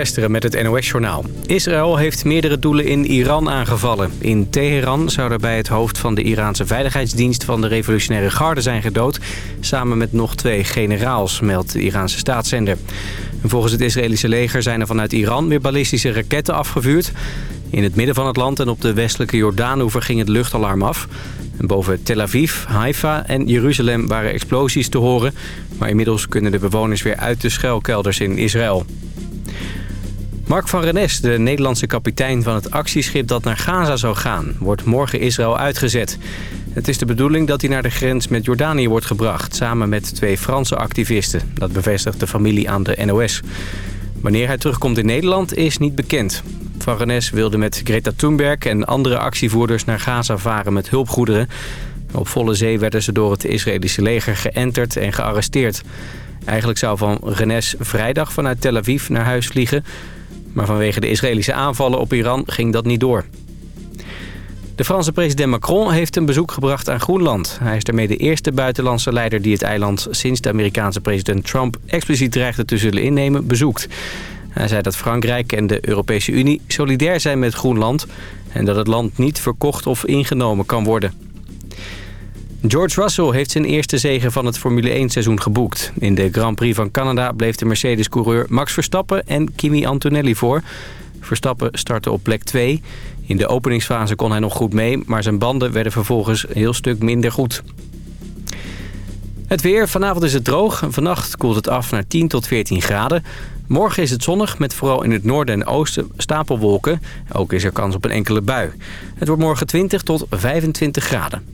Gisteren met het NOS-journaal. Israël heeft meerdere doelen in Iran aangevallen. In Teheran zou daarbij het hoofd van de Iraanse veiligheidsdienst van de revolutionaire garde zijn gedood... samen met nog twee generaals, meldt de Iraanse staatszender. volgens het Israëlische leger zijn er vanuit Iran weer ballistische raketten afgevuurd. In het midden van het land en op de westelijke Jordaanoever ging het luchtalarm af. En boven Tel Aviv, Haifa en Jeruzalem waren explosies te horen... maar inmiddels kunnen de bewoners weer uit de schuilkelders in Israël. Mark van Rennes, de Nederlandse kapitein van het actieschip dat naar Gaza zou gaan... wordt morgen Israël uitgezet. Het is de bedoeling dat hij naar de grens met Jordanië wordt gebracht... samen met twee Franse activisten. Dat bevestigt de familie aan de NOS. Wanneer hij terugkomt in Nederland is niet bekend. Van Rennes wilde met Greta Thunberg en andere actievoerders naar Gaza varen met hulpgoederen. Op volle zee werden ze door het Israëlische leger geënterd en gearresteerd. Eigenlijk zou Van Rennes vrijdag vanuit Tel Aviv naar huis vliegen... Maar vanwege de Israëlische aanvallen op Iran ging dat niet door. De Franse president Macron heeft een bezoek gebracht aan Groenland. Hij is daarmee de eerste buitenlandse leider die het eiland... sinds de Amerikaanse president Trump expliciet dreigde te zullen innemen, bezoekt. Hij zei dat Frankrijk en de Europese Unie solidair zijn met Groenland... en dat het land niet verkocht of ingenomen kan worden. George Russell heeft zijn eerste zege van het Formule 1-seizoen geboekt. In de Grand Prix van Canada bleef de Mercedes-coureur Max Verstappen en Kimi Antonelli voor. Verstappen startte op plek 2. In de openingsfase kon hij nog goed mee, maar zijn banden werden vervolgens een heel stuk minder goed. Het weer. Vanavond is het droog. Vannacht koelt het af naar 10 tot 14 graden. Morgen is het zonnig met vooral in het noorden en oosten stapelwolken. Ook is er kans op een enkele bui. Het wordt morgen 20 tot 25 graden.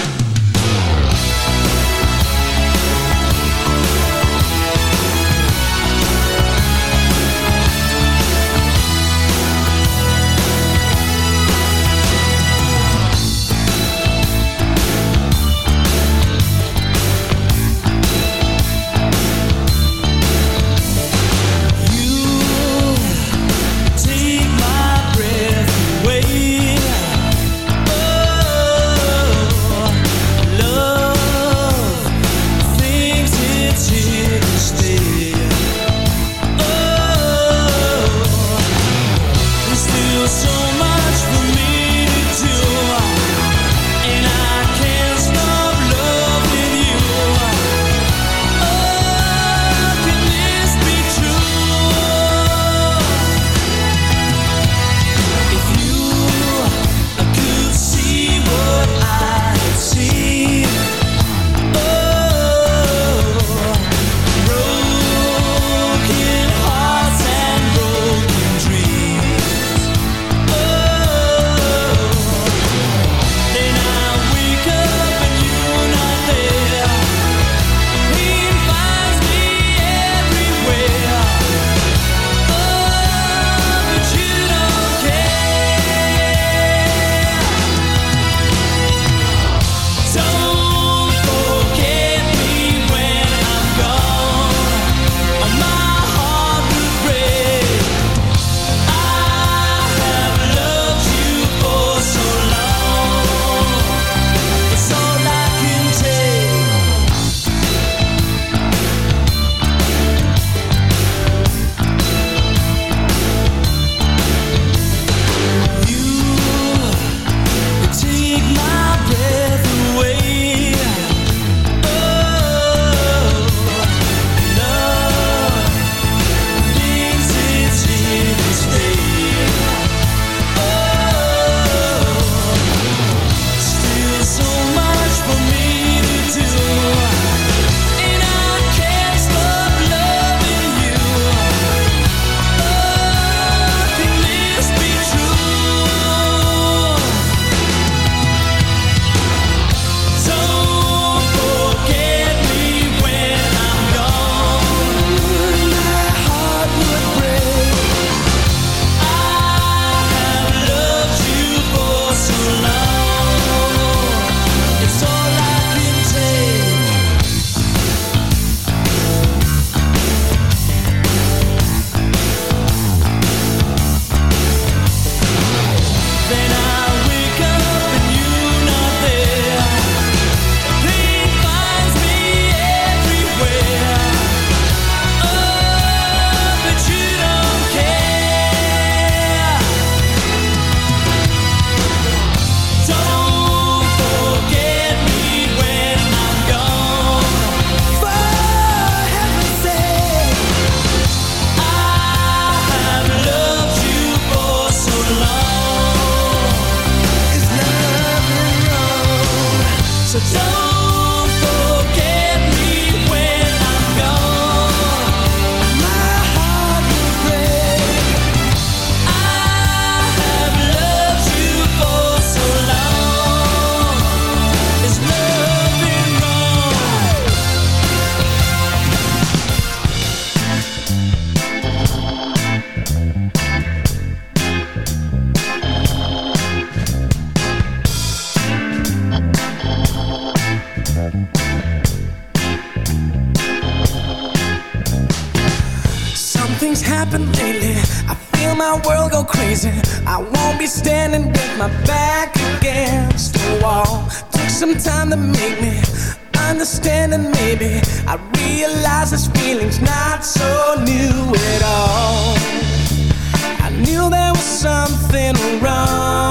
Be standing with my back against the wall. Took some time to make me understand, and maybe I realize this feeling's not so new at all. I knew there was something wrong. wrong,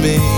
Me.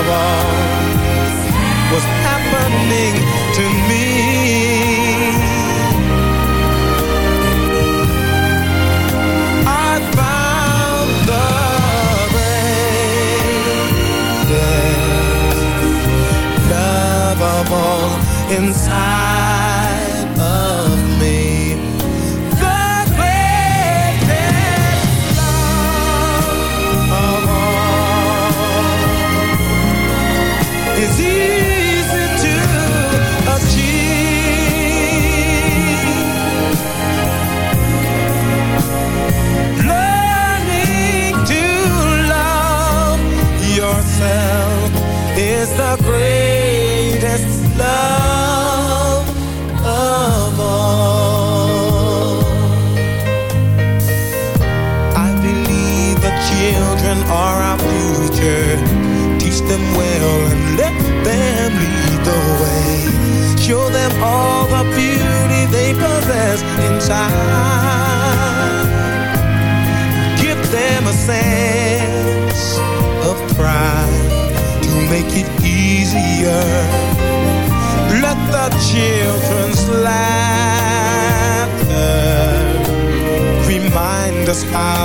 of all was happening to me. I found the greatest love of all inside. time. Give them a sense of pride to make it easier. Let the children's laughter remind us how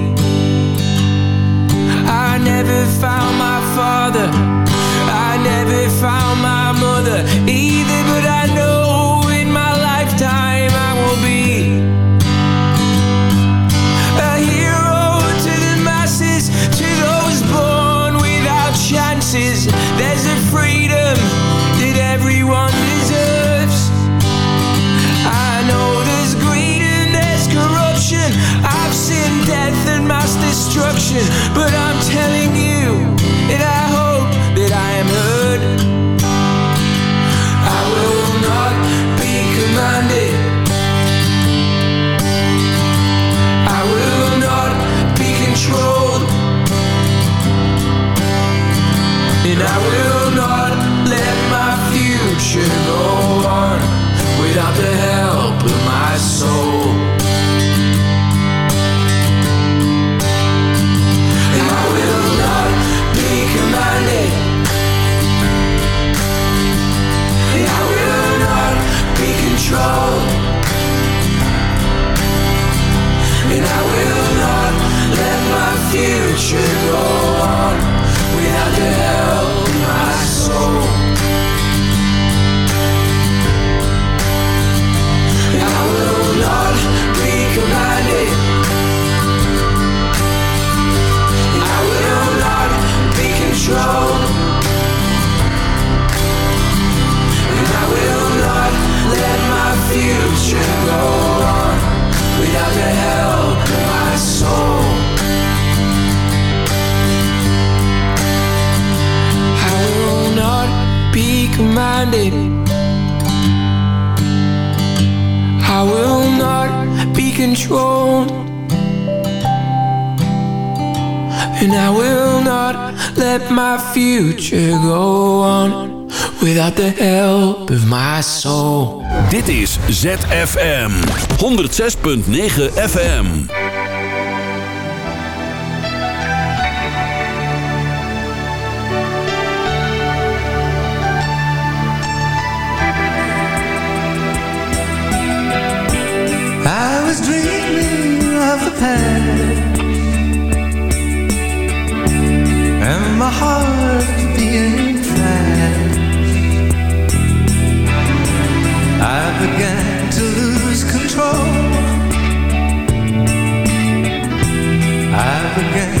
never found my father. I never found my mother either But I know in my lifetime I will be A hero to the masses To those born without chances. There's a freedom that everyone deserves. I know there's greed and there's corruption. I've seen death and mass destruction But I I will ZFM 106.9 FM. I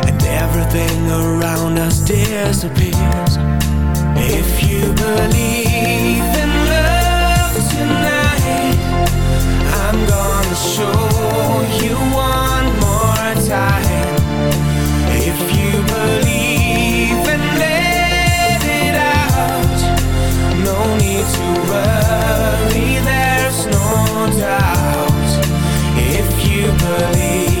Everything around us disappears. If you believe in love tonight I'm gonna show you one more time. If you believe and let it out No need to worry, there's no doubt. If you believe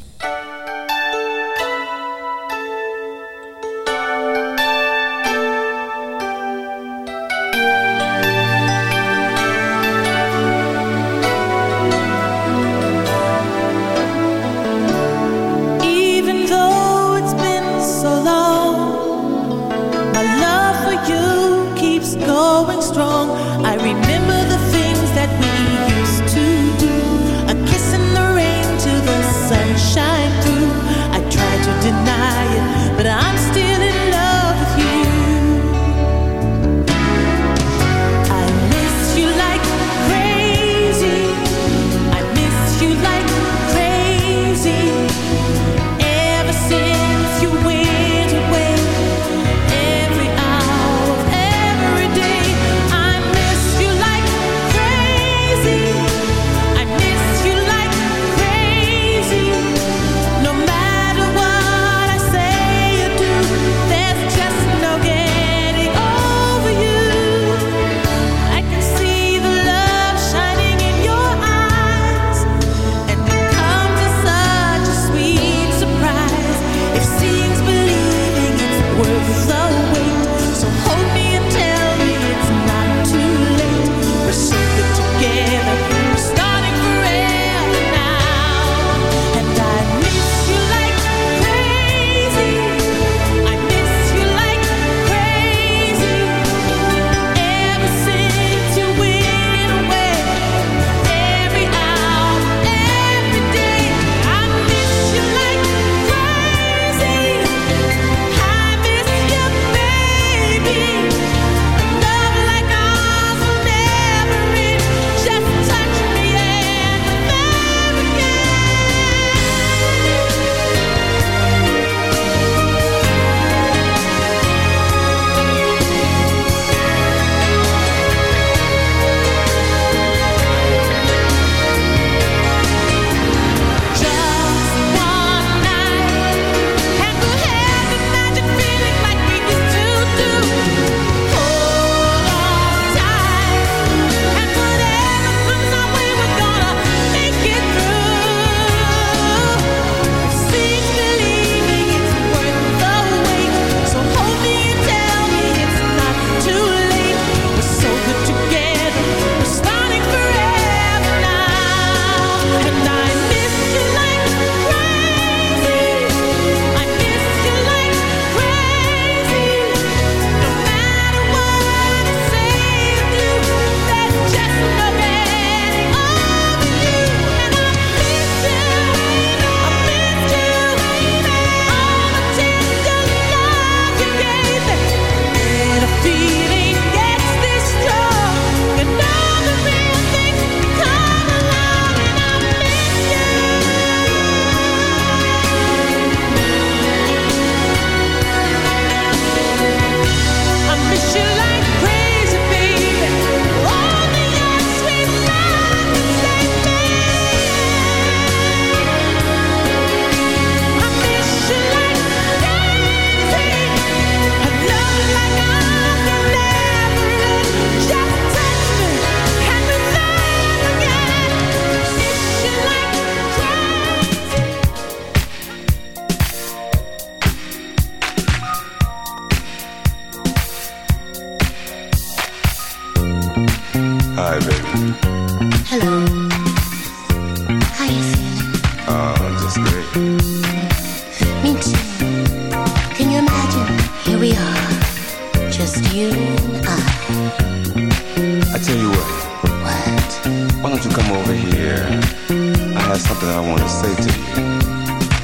have something I want to say to you.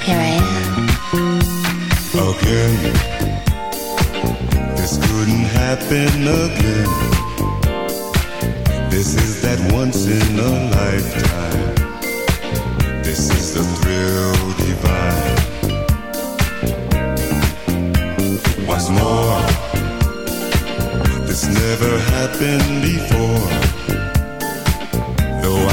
Here I am. Again. This couldn't happen again. This is that once in a lifetime. This is the thrill divine. Once more, this never happened before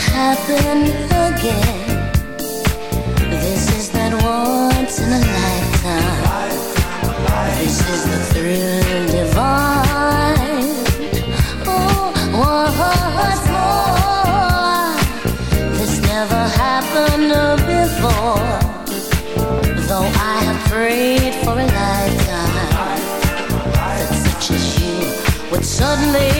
happen again. This is that once in a lifetime. This is the thrill divine. Oh, once more. This never happened before. Though I have prayed for a lifetime that such as you would suddenly.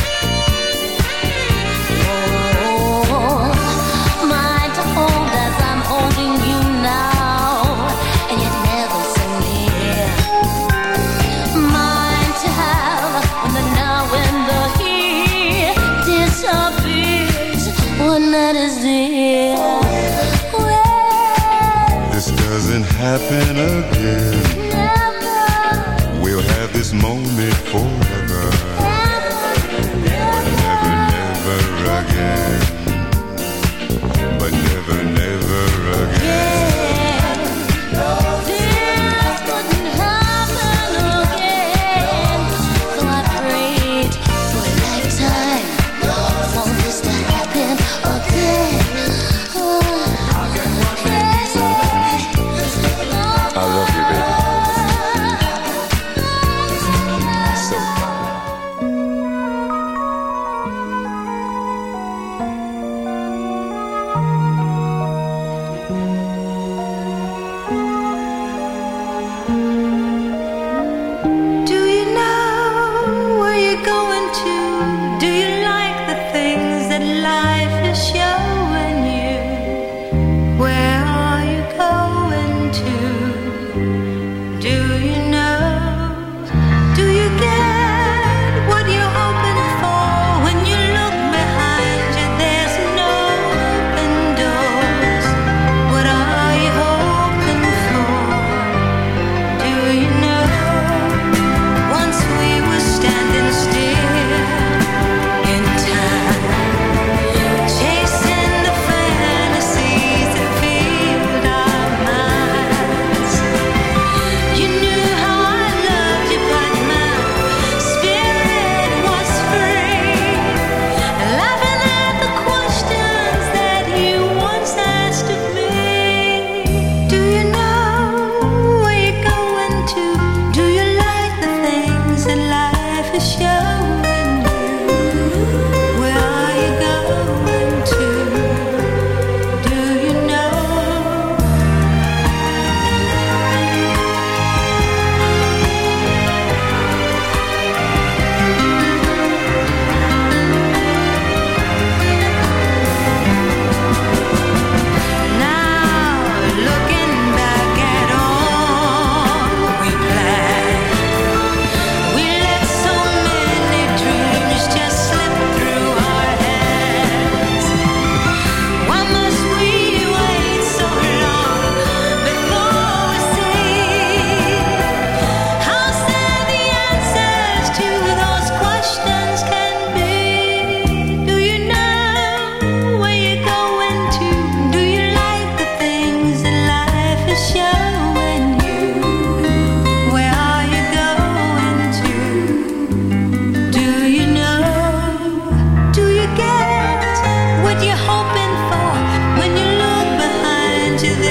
into the